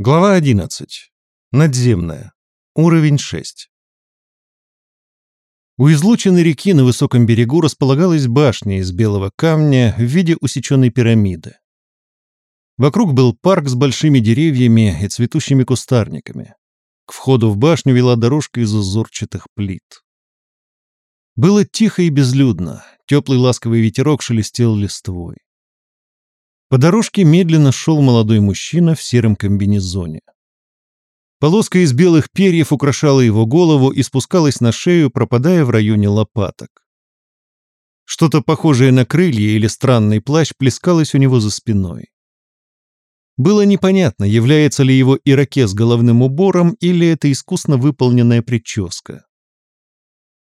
Глава 11. Надземная. Уровень 6. У излученной реки на высоком берегу располагалась башня из белого камня в виде усеченной пирамиды. Вокруг был парк с большими деревьями и цветущими кустарниками. К входу в башню вела дорожка из узорчатых плит. Было тихо и безлюдно, теплый ласковый ветерок шелестел листвой. По дорожке медленно шел молодой мужчина в сером комбинезоне. Полоска из белых перьев украшала его голову и спускалась на шею, пропадая в районе лопаток. Что-то похожее на крылья или странный плащ плескалось у него за спиной. Было непонятно, является ли его ирокез головным убором или это искусно выполненная прическа.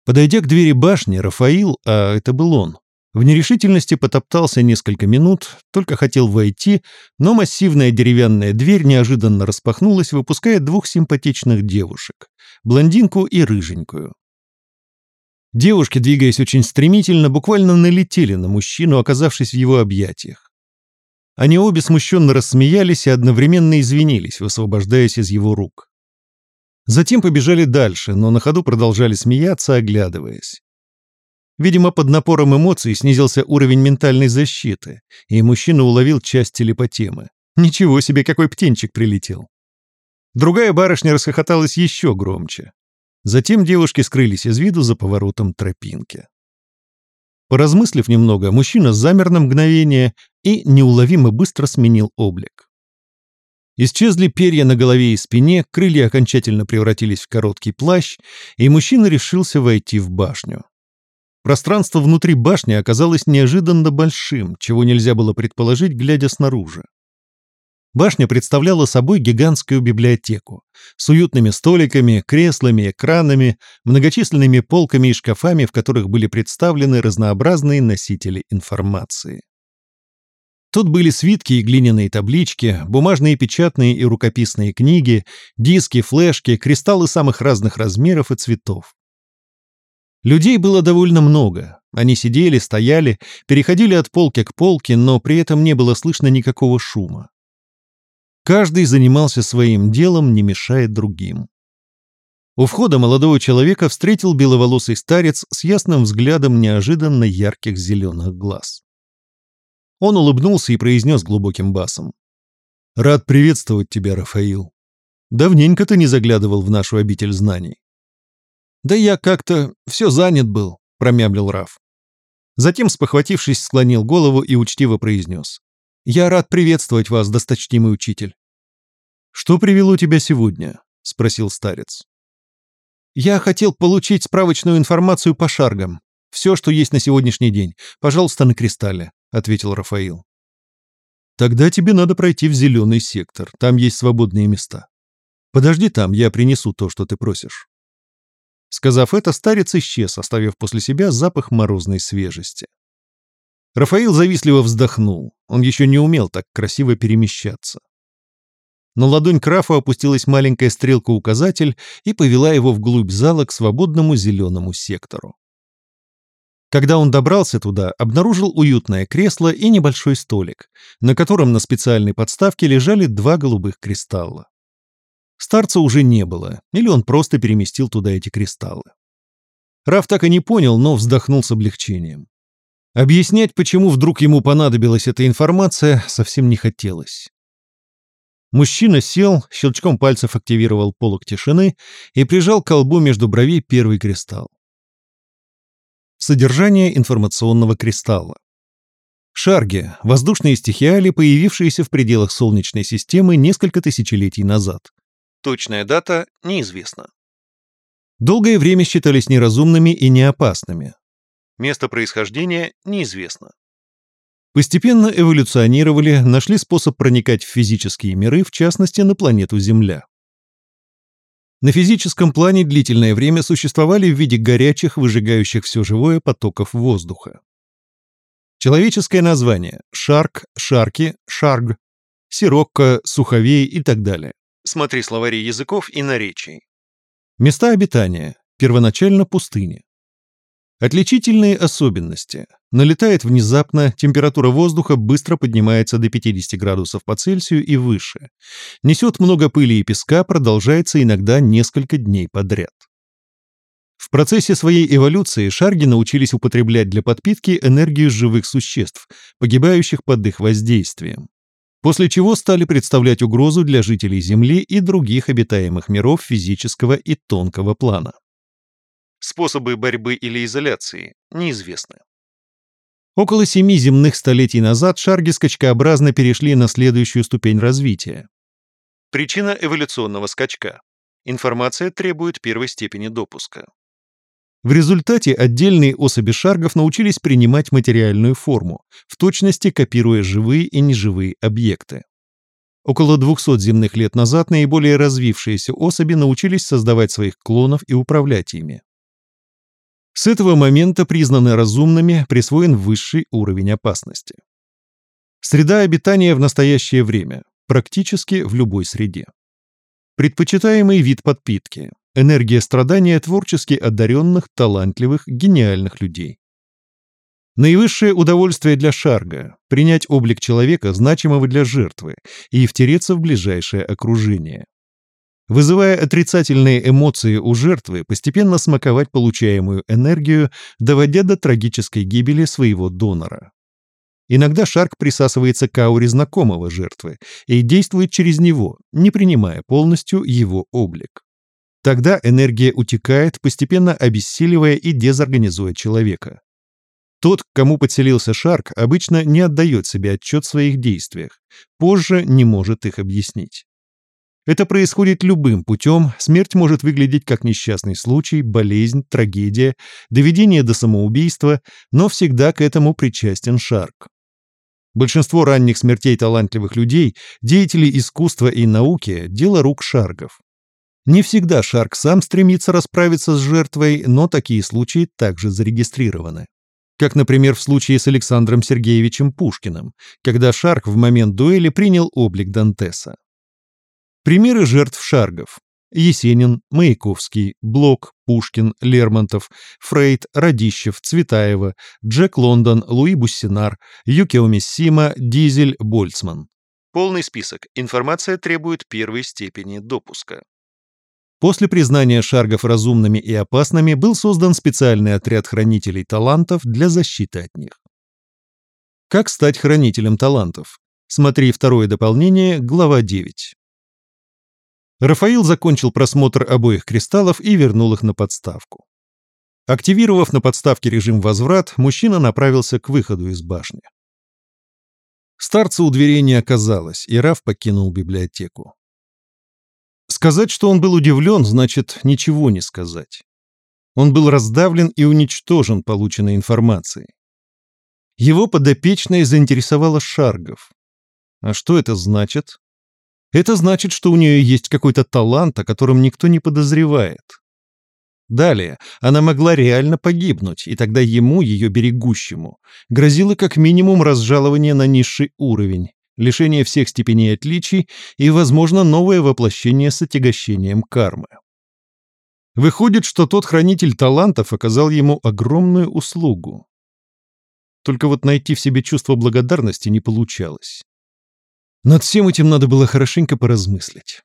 Подойдя к двери башни, Рафаил, а это был он, в нерешительности потоптался несколько минут, только хотел войти, но массивная деревянная дверь неожиданно распахнулась, выпуская двух симпатичных девушек — блондинку и рыженькую. Девушки, двигаясь очень стремительно, буквально налетели на мужчину, оказавшись в его объятиях. Они обе смущенно рассмеялись и одновременно извинились, высвобождаясь из его рук. Затем побежали дальше, но на ходу продолжали смеяться, оглядываясь. Видимо, под напором эмоций снизился уровень ментальной защиты, и мужчина уловил часть телепотемы. Ничего себе, какой птенчик прилетел. Другая барышня расхохоталась еще громче. Затем девушки скрылись из виду за поворотом тропинки. Поразмыслив немного, мужчина замер на мгновение и неуловимо быстро сменил облик. Исчезли перья на голове и спине, крылья окончательно превратились в короткий плащ, и мужчина решился войти в башню. Пространство внутри башни оказалось неожиданно большим, чего нельзя было предположить, глядя снаружи. Башня представляла собой гигантскую библиотеку с уютными столиками, креслами, экранами, многочисленными полками и шкафами, в которых были представлены разнообразные носители информации. Тут были свитки и глиняные таблички, бумажные печатные и рукописные книги, диски, флешки, кристаллы самых разных размеров и цветов. Людей было довольно много. Они сидели, стояли, переходили от полки к полке, но при этом не было слышно никакого шума. Каждый занимался своим делом, не мешая другим. У входа молодого человека встретил беловолосый старец с ясным взглядом неожиданно ярких зеленых глаз. Он улыбнулся и произнес глубоким басом. «Рад приветствовать тебя, Рафаил. Давненько ты не заглядывал в нашу обитель знаний. «Да я как-то все занят был», — промямлил Раф. Затем, спохватившись, склонил голову и учтиво произнес. «Я рад приветствовать вас, досточтимый учитель». «Что привело тебя сегодня?» — спросил старец. «Я хотел получить справочную информацию по шаргам. Все, что есть на сегодняшний день. Пожалуйста, на кристалле», — ответил Рафаил. «Тогда тебе надо пройти в зеленый сектор. Там есть свободные места. Подожди там, я принесу то, что ты просишь». Сказав это, старец исчез, оставив после себя запах морозной свежести. Рафаил завистливо вздохнул. Он еще не умел так красиво перемещаться. На ладонь Крафа опустилась маленькая стрелка-указатель и повела его вглубь зала к свободному зеленому сектору. Когда он добрался туда, обнаружил уютное кресло и небольшой столик, на котором на специальной подставке лежали два голубых кристалла. Старца уже не было, или он просто переместил туда эти кристаллы. Раф так и не понял, но вздохнул с облегчением. Объяснять, почему вдруг ему понадобилась эта информация, совсем не хотелось. Мужчина сел, щелчком пальцев активировал полок тишины и прижал к колбу между бровей первый кристалл. Содержание информационного кристалла. Шарги – воздушные стихиали, появившиеся в пределах Солнечной системы несколько тысячелетий назад. Точная дата неизвестна. Долгое время считались неразумными и неопасными. Место происхождения неизвестно. Постепенно эволюционировали, нашли способ проникать в физические миры, в частности, на планету Земля. На физическом плане длительное время существовали в виде горячих, выжигающих все живое потоков воздуха. Человеческое название – шарк, шарки, шарг, сирокко, суховей и так далее. Смотри словари языков и наречий. Места обитания. Первоначально пустыни. Отличительные особенности. Налетает внезапно, температура воздуха быстро поднимается до 50 градусов по Цельсию и выше. Несет много пыли и песка, продолжается иногда несколько дней подряд. В процессе своей эволюции шарги научились употреблять для подпитки энергию живых существ, погибающих под их воздействием. После чего стали представлять угрозу для жителей Земли и других обитаемых миров физического и тонкого плана. Способы борьбы или изоляции неизвестны. Около семи земных столетий назад шарги скачкообразно перешли на следующую ступень развития. Причина эволюционного скачка. Информация требует первой степени допуска. В результате отдельные особи шаргов научились принимать материальную форму, в точности копируя живые и неживые объекты. Около 200 земных лет назад наиболее развившиеся особи научились создавать своих клонов и управлять ими. С этого момента признаны разумными, присвоен высший уровень опасности. Среда обитания в настоящее время, практически в любой среде. Предпочитаемый вид подпитки – энергия страдания творчески одаренных, талантливых, гениальных людей. Наивысшее удовольствие для Шарга – принять облик человека, значимого для жертвы, и втереться в ближайшее окружение вызывая отрицательные эмоции у жертвы, постепенно смаковать получаемую энергию, доводя до трагической гибели своего донора. Иногда шарк присасывается к ауре знакомого жертвы и действует через него, не принимая полностью его облик. Тогда энергия утекает, постепенно обессиливая и дезорганизуя человека. Тот, к кому подселился Шарк, обычно не отдает себе отчет в своих действиях, позже не может их объяснить. Это происходит любым путем, смерть может выглядеть как несчастный случай, болезнь, трагедия, доведение до самоубийства, но всегда к этому причастен Шарк. Большинство ранних смертей талантливых людей, деятелей искусства и науки – дело рук Шаргов. Не всегда Шарк сам стремится расправиться с жертвой, но такие случаи также зарегистрированы. Как, например, в случае с Александром Сергеевичем Пушкиным, когда Шарк в момент дуэли принял облик Дантеса. Примеры жертв шаргов. Есенин, Маяковский, Блок, Пушкин, Лермонтов, Фрейд, Радищев, Цветаева, Джек Лондон, Луи Буссинар, Юкио Миссима, Дизель, Больцман. Полный список. Информация требует первой степени допуска. После признания шаргов разумными и опасными был создан специальный отряд хранителей талантов для защиты от них. Как стать хранителем талантов? Смотри второе дополнение, глава 9. Рафаил закончил просмотр обоих кристаллов и вернул их на подставку. Активировав на подставке режим «Возврат», мужчина направился к выходу из башни. Старца у дверей не оказалось, и Раф покинул библиотеку. Сказать, что он был удивлен, значит ничего не сказать. Он был раздавлен и уничтожен полученной информацией. Его подопечная заинтересовала Шаргов. А что это значит? Это значит, что у нее есть какой-то талант, о котором никто не подозревает. Далее, она могла реально погибнуть, и тогда ему, ее берегущему, грозило как минимум разжалование на низший уровень, лишение всех степеней отличий и, возможно, новое воплощение с отягощением кармы. Выходит, что тот хранитель талантов оказал ему огромную услугу. Только вот найти в себе чувство благодарности не получалось. Над всем этим надо было хорошенько поразмыслить.